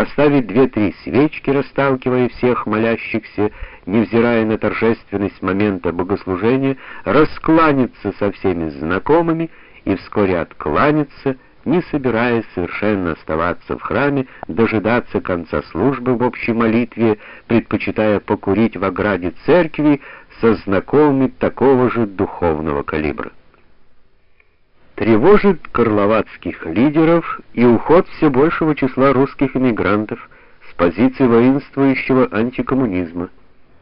поставить две-три свечки, расталкивая всех молящихся, невзирая на торжественность момента богослужения, раскланяться со всеми знакомыми и вскоре откланяться, не собираясь совершенно оставаться в храме, дожидаться конца службы в общей молитве, предпочитая покурить в ограде церкви со знакомыми такого же духовного калибра. Тревожит карловацких лидеров и уход все большего числа русских эмигрантов с позиции воинствующего антикоммунизма,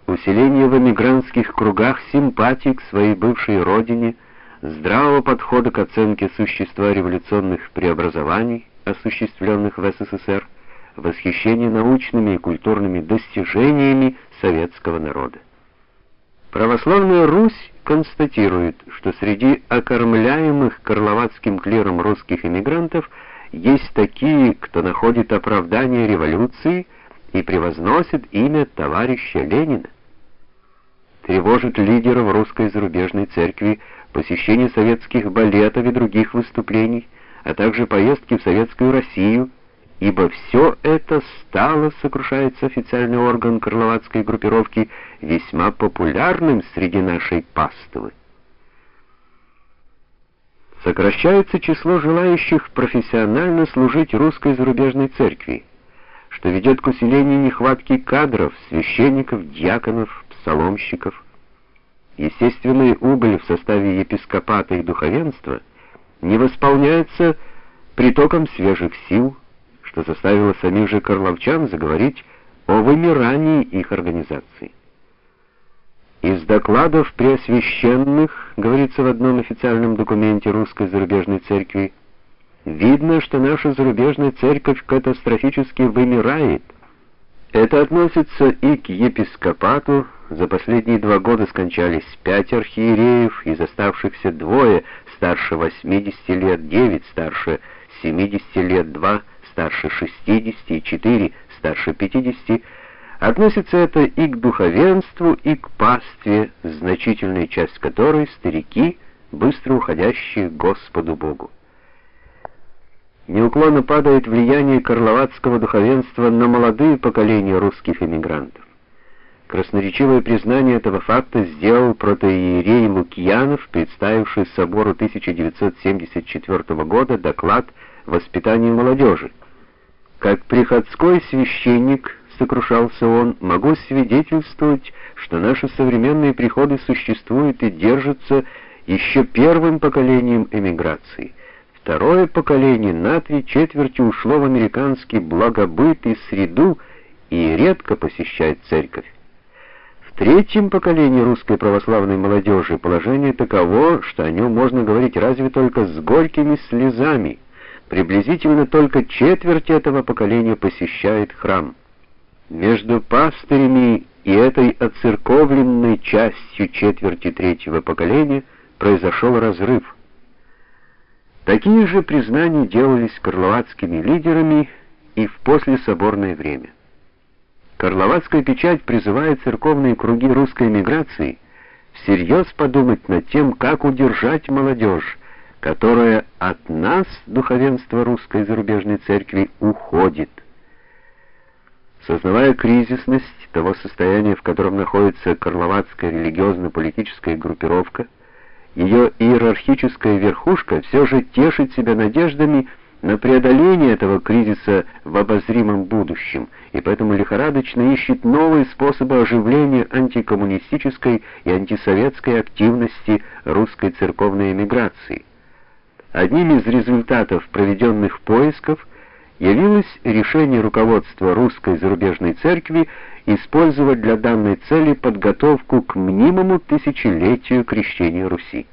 усиление в эмигрантских кругах симпатий к своей бывшей родине, здравого подхода к оценке существа революционных преобразований, осуществленных в СССР, восхищение научными и культурными достижениями советского народа. Православная Русь констатирует, что среди окормляемых карловацким клером русских эмигрантов есть такие, кто находит оправдание революции и превозносит имя товарища Ленина. Тревожит лидеров русской зарубежной церкви посещение советских балетов и других выступлений, а также поездки в советскую Россию, ибо все это стало, сокрушается официальный орган карловацкой группировки, весьма популярным среди нашей паствы. Сокращается число желающих профессионально служить русской зарубежной церкви, что ведет к усилению нехватки кадров, священников, диаконов, псаломщиков. Естественная убыль в составе епископата и духовенства не восполняется притоком свежих сил, что заставило самих же карловчан заговорить о вымирании их организации. Из докладов преосвященных, говорится в одном официальном документе русской зарубежной церкви, видно, что наша зарубежная церковь катастрофически вымирает. Это относится и к епископату, за последние два года скончались пять архиереев, из оставшихся двое старше 80 лет, девять старше 70 лет, два старше 60 и 4 старше 50, относится это и к духовенству, и к пастве, значительная часть которой старики, быстро уходящие Господу Богу. Неуклонно падает влияние карловацкого духовенства на молодые поколения русских эмигрантов. Красноречивое признание этого факта сделал протоиерей Лукьянов, представивший собору 1974 года доклад «Воспитание молодежи», как приходской священник, сокрушался он, могу свидетельствовать, что наши современные приходы существуют и держатся еще первым поколением эмиграции. Второе поколение на три четверти ушло в американский благобыт и среду и редко посещает церковь. В третьем поколении русской православной молодежи положение таково, что о нем можно говорить разве только с горькими слезами. Приблизительно только четверть этого поколения посещает храм. Между пастырями и этой оцерковленной частью четверти третьего поколения произошел разрыв. Такие же признания делались карловацкими лидерами и в послесоборное время. Карловацкая печать призывает церковные круги русской эмиграции всерьез подумать над тем, как удержать молодежь, которое от нас, духовенство русской зарубежной церкви, уходит. Сознавая кризисность того состояния, в котором находится карловацкая религиозно-политическая группировка, ее иерархическая верхушка все же тешит себя надеждами на преодоление этого кризиса в обозримом будущем, и поэтому лихорадочно ищет новые способы оживления антикоммунистической и антисоветской активности русской церковной эмиграции. Одним из результатов проведенных поисков явилось решение руководства русской зарубежной церкви использовать для данной цели подготовку к мнимому тысячелетию крещения Руси.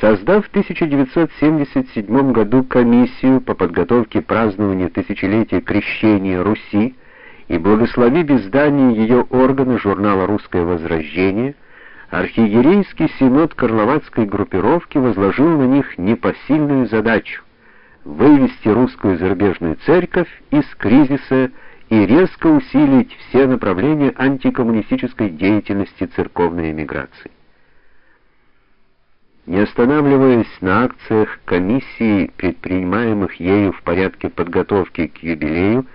Создав в 1977 году комиссию по подготовке празднования тысячелетия крещения Руси и благословив издание ее органа журнала «Русское возрождение», архиерейский синод Карловацкой группировки возложил на них непосильную задачу вывести русскую зарубежную церковь из кризиса и резко усилить все направления антикоммунистической деятельности церковной эмиграции. Не останавливаясь на акциях комиссии, предпринимаемых ею в порядке подготовки к юбилею,